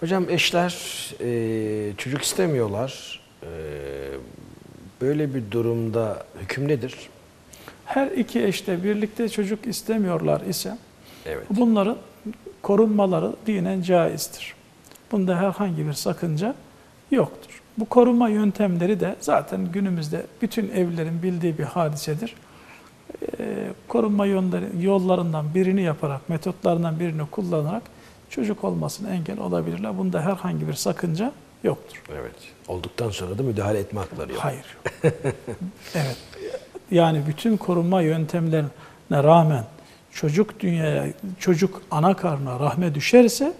Hocam eşler e, çocuk istemiyorlar. E, böyle bir durumda hüküm nedir? Her iki eşte birlikte çocuk istemiyorlar ise Evet. bunların korunmaları dinen caizdir. Bunda herhangi bir sakınca yoktur. Bu korunma yöntemleri de zaten günümüzde bütün evlerin bildiği bir hadisedir. Ee, korunma yollarından birini yaparak, metotlarından birini kullanarak çocuk olmasına engel olabilirler. Bunda herhangi bir sakınca yoktur. Evet. Olduktan sonra da müdahale etme hakları yok. Hayır. evet. Yani bütün korunma yöntemlerine rağmen çocuk dünyaya, çocuk ana karnına rahme düşerse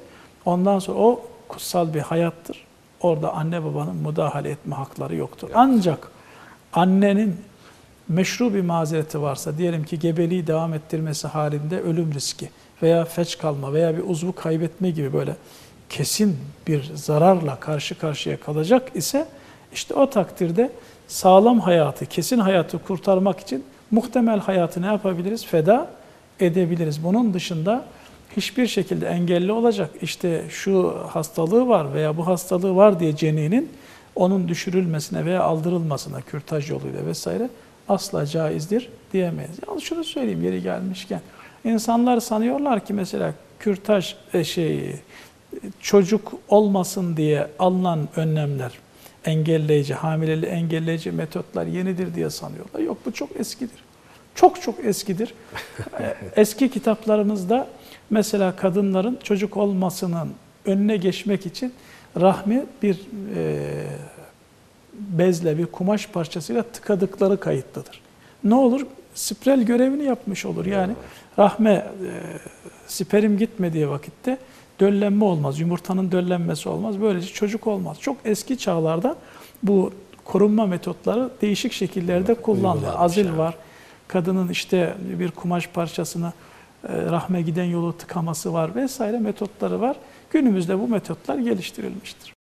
ondan sonra o kutsal bir hayattır. Orada anne babanın müdahale etme hakları yoktur. Ancak annenin meşru bir mazereti varsa, diyelim ki gebeliği devam ettirmesi halinde ölüm riski veya feç kalma veya bir uzvu kaybetme gibi böyle kesin bir zararla karşı karşıya kalacak ise işte o takdirde sağlam hayatı, kesin hayatı kurtarmak için muhtemel hayatı ne yapabiliriz? Feda edebiliriz. Bunun dışında hiçbir şekilde engelli olacak işte şu hastalığı var veya bu hastalığı var diye ceninin onun düşürülmesine veya aldırılmasına kürtaj yoluyla vesaire asla caizdir diyemeyiz. Yalnız şunu söyleyeyim yeri gelmişken. insanlar sanıyorlar ki mesela kürtaj e, şey çocuk olmasın diye alınan önlemler engelleyici, hamileliği engelleyici metotlar yenidir diye sanıyorlar. Yok bu çok eskidir. Çok çok eskidir. E, Eski kitaplarımızda mesela kadınların çocuk olmasının önüne geçmek için rahmi bir e, bezle, bir kumaş parçasıyla tıkadıkları kayıtlıdır. Ne olur? Sprel görevini yapmış olur. Yani rahme, e, sperm gitmediği vakitte döllenme olmaz, yumurtanın döllenmesi olmaz. Böylece çocuk olmaz. Çok eski çağlarda bu korunma metotları değişik şekillerde kullanılır. Azil var, kadının işte bir kumaş parçasını e, rahme giden yolu tıkaması var vesaire metotları var. Günümüzde bu metotlar geliştirilmiştir.